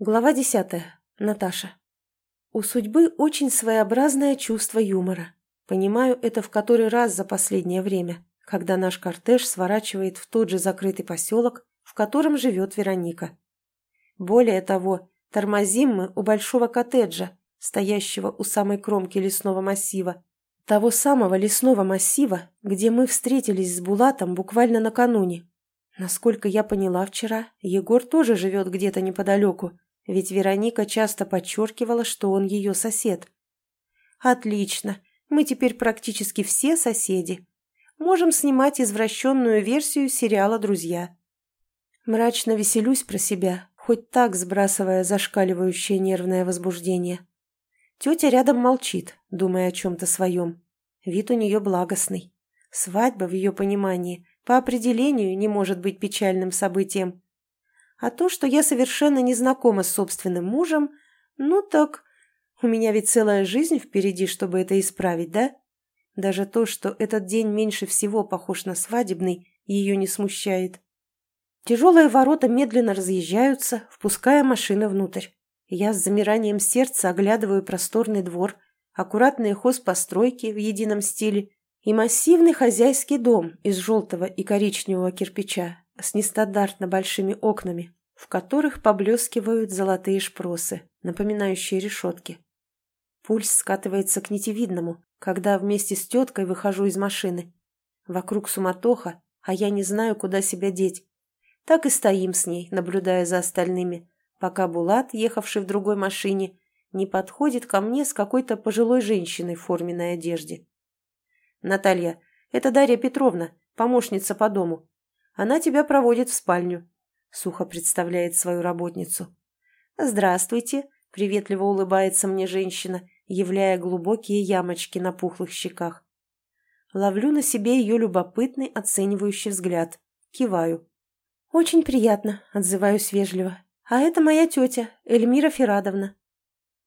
Глава десятая. Наташа. У судьбы очень своеобразное чувство юмора. Понимаю это в который раз за последнее время, когда наш кортеж сворачивает в тот же закрытый поселок, в котором живет Вероника. Более того, тормозим мы у большого коттеджа, стоящего у самой кромки лесного массива. Того самого лесного массива, где мы встретились с Булатом буквально накануне. Насколько я поняла вчера, Егор тоже живет где-то неподалеку, ведь Вероника часто подчеркивала, что он ее сосед. Отлично, мы теперь практически все соседи. Можем снимать извращенную версию сериала «Друзья». Мрачно веселюсь про себя, хоть так сбрасывая зашкаливающее нервное возбуждение. Тетя рядом молчит, думая о чем-то своем. Вид у нее благостный. Свадьба, в ее понимании, по определению не может быть печальным событием. А то, что я совершенно не знакома с собственным мужем, ну так... У меня ведь целая жизнь впереди, чтобы это исправить, да? Даже то, что этот день меньше всего похож на свадебный, ее не смущает. Тяжелые ворота медленно разъезжаются, впуская машины внутрь. Я с замиранием сердца оглядываю просторный двор, аккуратные хозпостройки в едином стиле и массивный хозяйский дом из желтого и коричневого кирпича с нестандартно большими окнами, в которых поблескивают золотые шпросы, напоминающие решетки. Пульс скатывается к нитевидному, когда вместе с теткой выхожу из машины. Вокруг суматоха, а я не знаю, куда себя деть. Так и стоим с ней, наблюдая за остальными, пока Булат, ехавший в другой машине, не подходит ко мне с какой-то пожилой женщиной в форменной одежде. «Наталья, это Дарья Петровна, помощница по дому. Она тебя проводит в спальню», — сухо представляет свою работницу. «Здравствуйте», — приветливо улыбается мне женщина, являя глубокие ямочки на пухлых щеках. Ловлю на себе ее любопытный оценивающий взгляд. Киваю. «Очень приятно», — отзываюсь вежливо. «А это моя тетя, Эльмира Ферадовна».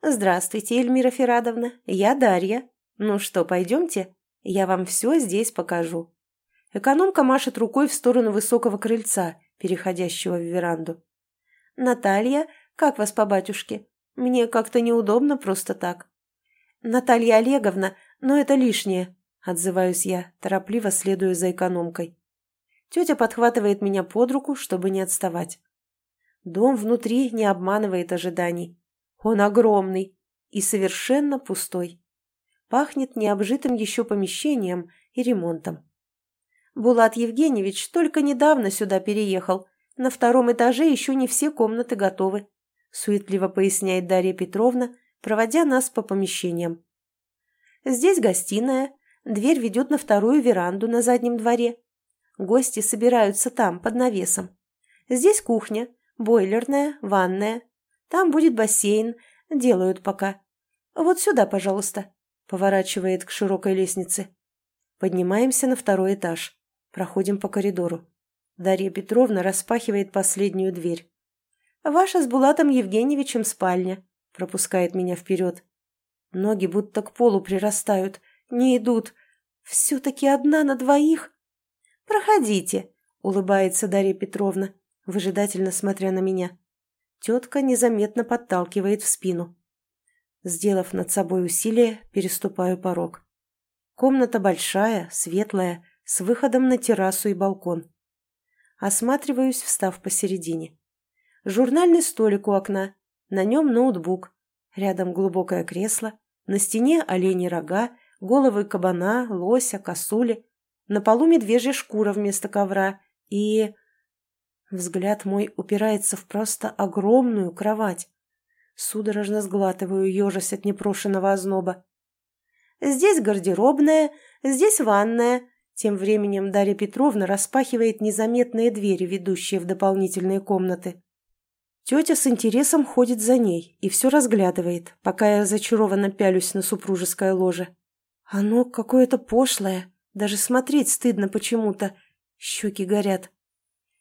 «Здравствуйте, Эльмира Ферадовна. Я Дарья. Ну что, пойдемте? Я вам все здесь покажу». Экономка машет рукой в сторону высокого крыльца, переходящего в веранду. «Наталья, как вас по батюшке? Мне как-то неудобно просто так». «Наталья Олеговна, но это лишнее», — отзываюсь я, торопливо следуя за экономкой. Тетя подхватывает меня под руку, чтобы не отставать. Дом внутри не обманывает ожиданий. Он огромный и совершенно пустой. Пахнет необжитым еще помещением и ремонтом. Булат Евгеньевич только недавно сюда переехал. На втором этаже еще не все комнаты готовы», — суетливо поясняет Дарья Петровна, проводя нас по помещениям. «Здесь гостиная, дверь ведет на вторую веранду на заднем дворе. Гости собираются там, под навесом. Здесь кухня, бойлерная, ванная. Там будет бассейн, делают пока. Вот сюда, пожалуйста», — поворачивает к широкой лестнице. Поднимаемся на второй этаж. Проходим по коридору. Дарья Петровна распахивает последнюю дверь. «Ваша с Булатом Евгеньевичем спальня», — пропускает меня вперед. Ноги будто к полу прирастают, не идут. «Все-таки одна на двоих?» «Проходите», — улыбается Дарья Петровна, выжидательно смотря на меня. Тетка незаметно подталкивает в спину. Сделав над собой усилие, переступаю порог. Комната большая, светлая, с выходом на террасу и балкон. Осматриваюсь, встав посередине. Журнальный столик у окна, на нем ноутбук, рядом глубокое кресло, на стене олени рога, головы кабана, лося, косули, на полу медвежья шкура вместо ковра и... Взгляд мой упирается в просто огромную кровать. Судорожно сглатываю, ежась от непрошенного озноба. Здесь гардеробная, здесь ванная, тем временем Дарья Петровна распахивает незаметные двери, ведущие в дополнительные комнаты. Тетя с интересом ходит за ней и все разглядывает, пока я зачарованно пялюсь на супружеское ложе. Оно какое-то пошлое, даже смотреть стыдно почему-то. Щеки горят.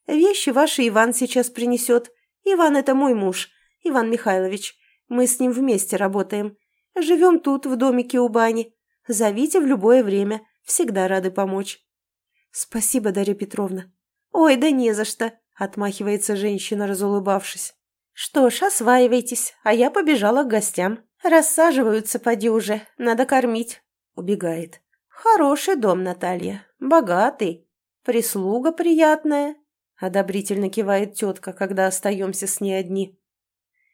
«Вещи ваши Иван сейчас принесет. Иван – это мой муж, Иван Михайлович. Мы с ним вместе работаем. Живем тут, в домике у бани. Зовите в любое время. Всегда рады помочь». «Спасибо, Дарья Петровна». «Ой, да не за что», — отмахивается женщина, разулыбавшись. «Что ж, осваивайтесь, а я побежала к гостям. Рассаживаются, поди уже, надо кормить». Убегает. «Хороший дом, Наталья, богатый, прислуга приятная», одобрительно кивает тетка, когда остаемся с ней одни.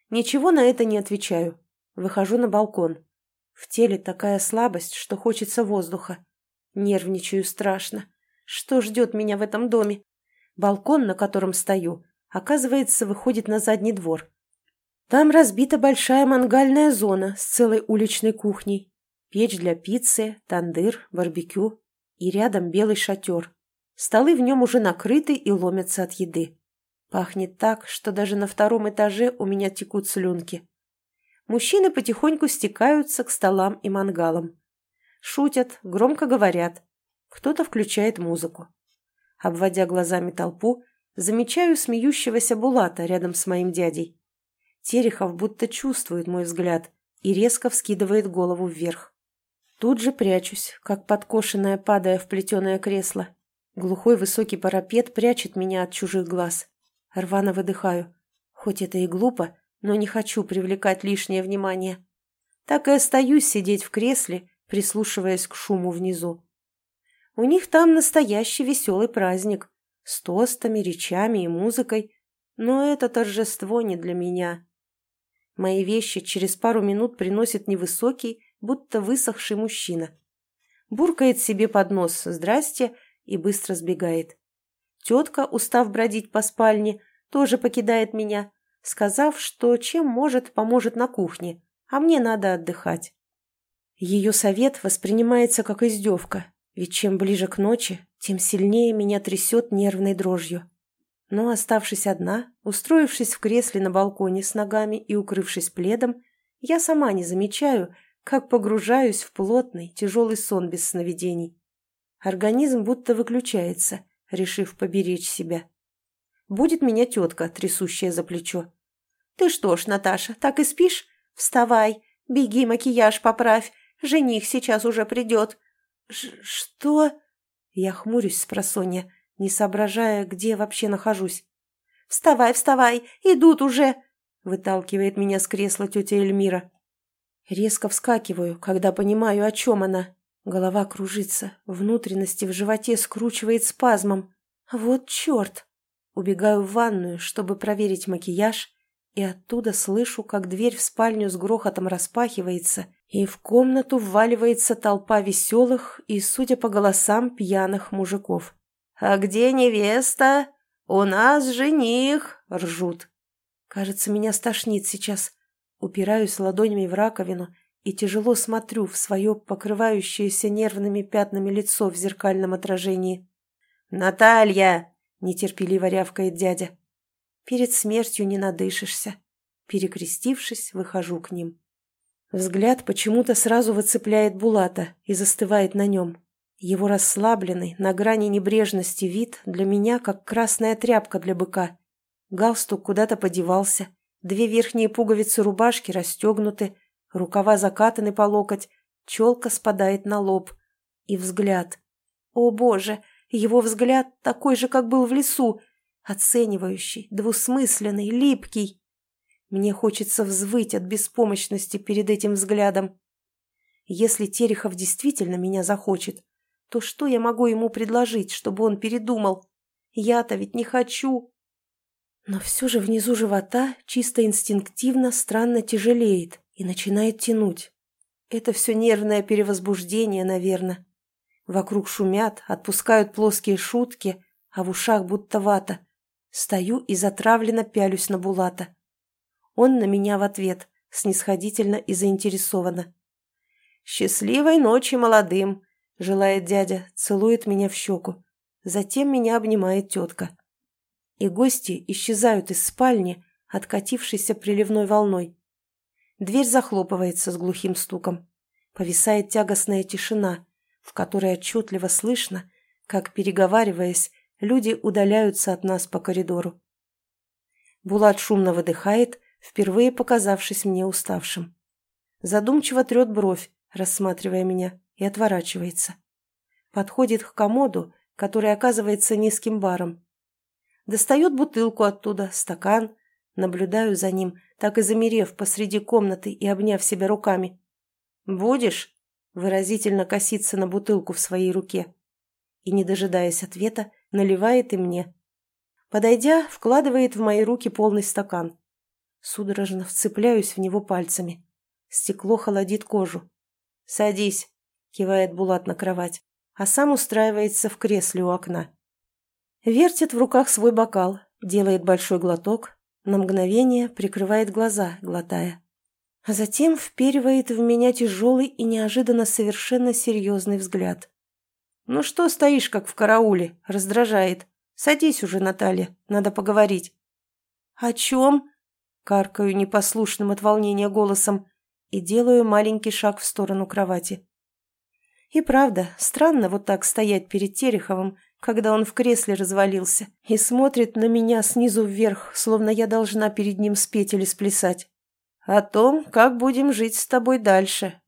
Ничего на это не отвечаю. Выхожу на балкон. В теле такая слабость, что хочется воздуха. Нервничаю страшно. Что ждет меня в этом доме? Балкон, на котором стою, оказывается, выходит на задний двор. Там разбита большая мангальная зона с целой уличной кухней. Печь для пиццы, тандыр, барбекю. И рядом белый шатер. Столы в нем уже накрыты и ломятся от еды. Пахнет так, что даже на втором этаже у меня текут слюнки. Мужчины потихоньку стекаются к столам и мангалам. Шутят, громко говорят. Кто-то включает музыку. Обводя глазами толпу, замечаю смеющегося Булата рядом с моим дядей. Терехов будто чувствует мой взгляд и резко вскидывает голову вверх. Тут же прячусь, как подкошенная, падая в плетеное кресло. Глухой высокий парапет прячет меня от чужих глаз. Рвано выдыхаю. Хоть это и глупо, но не хочу привлекать лишнее внимание. Так и остаюсь сидеть в кресле, прислушиваясь к шуму внизу. У них там настоящий веселый праздник, с тостами, речами и музыкой, но это торжество не для меня. Мои вещи через пару минут приносит невысокий, будто высохший мужчина. Буркает себе под нос «здрасте» и быстро сбегает. Тетка, устав бродить по спальне, тоже покидает меня, сказав, что чем может, поможет на кухне, а мне надо отдыхать. Ее совет воспринимается как издевка, ведь чем ближе к ночи, тем сильнее меня трясет нервной дрожью. Но, оставшись одна, устроившись в кресле на балконе с ногами и укрывшись пледом, я сама не замечаю, как погружаюсь в плотный, тяжелый сон без сновидений. Организм будто выключается, решив поберечь себя. Будет меня тетка, трясущая за плечо. «Ты что ж, Наташа, так и спишь? Вставай, беги, макияж поправь, жених сейчас уже придет. «Что?» Я хмурюсь с просонья, не соображая, где вообще нахожусь. «Вставай, вставай! Идут уже!» Выталкивает меня с кресла тетя Эльмира. Резко вскакиваю, когда понимаю, о чем она. Голова кружится, внутренности в животе скручивает спазмом. Вот черт! Убегаю в ванную, чтобы проверить макияж, и оттуда слышу, как дверь в спальню с грохотом распахивается, и в комнату вваливается толпа веселых и, судя по голосам, пьяных мужиков. «А где невеста? У нас жених!» — ржут. Кажется, меня стошнит сейчас. Упираюсь ладонями в раковину и тяжело смотрю в свое покрывающееся нервными пятнами лицо в зеркальном отражении. «Наталья!» — нетерпеливо рявкает дядя. Перед смертью не надышишься. Перекрестившись, выхожу к ним. Взгляд почему-то сразу выцепляет Булата и застывает на нем. Его расслабленный, на грани небрежности вид для меня как красная тряпка для быка. Галстук куда-то подевался, две верхние пуговицы рубашки расстегнуты, рукава закатаны по локоть, челка спадает на лоб. И взгляд. О, Боже! Его взгляд такой же, как был в лесу, оценивающий, двусмысленный, липкий. Мне хочется взвыть от беспомощности перед этим взглядом. Если Терехов действительно меня захочет, то что я могу ему предложить, чтобы он передумал? Я-то ведь не хочу. Но все же внизу живота чисто инстинктивно странно тяжелеет и начинает тянуть. Это все нервное перевозбуждение, наверное. Вокруг шумят, отпускают плоские шутки, а в ушах будто вата. Стою и затравленно пялюсь на Булата. Он на меня в ответ, снисходительно и заинтересованно. «Счастливой ночи молодым!» — желает дядя, целует меня в щеку. Затем меня обнимает тетка. И гости исчезают из спальни, откатившейся приливной волной. Дверь захлопывается с глухим стуком. Повисает тягостная тишина, в которой отчетливо слышно, как, переговариваясь, люди удаляются от нас по коридору. Булат шумно выдыхает впервые показавшись мне уставшим. Задумчиво трет бровь, рассматривая меня, и отворачивается. Подходит к комоду, который оказывается низким баром. Достает бутылку оттуда, стакан, Наблюдаю за ним, так и замерев посреди комнаты и обняв себя руками. «Будешь?» – выразительно косится на бутылку в своей руке. И, не дожидаясь ответа, наливает и мне. Подойдя, вкладывает в мои руки полный стакан. Судорожно вцепляюсь в него пальцами. Стекло холодит кожу. «Садись», – кивает Булат на кровать, а сам устраивается в кресле у окна. Вертит в руках свой бокал, делает большой глоток, на мгновение прикрывает глаза, глотая. А затем вперивает в меня тяжелый и неожиданно совершенно серьезный взгляд. «Ну что стоишь, как в карауле?» – раздражает. «Садись уже, Наталья, надо поговорить». «О чем?» – каркаю непослушным от волнения голосом и делаю маленький шаг в сторону кровати. И правда, странно вот так стоять перед Тереховым, когда он в кресле развалился и смотрит на меня снизу вверх, словно я должна перед ним спеть или сплясать. О том, как будем жить с тобой дальше,